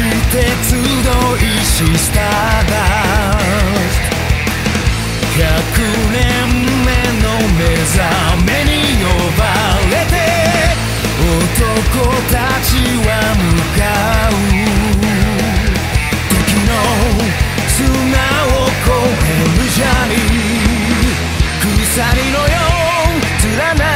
して集いしただ100年目の目覚めに呼ばれて男たちは向かう時の砂を越え無邪に鎖のよう連な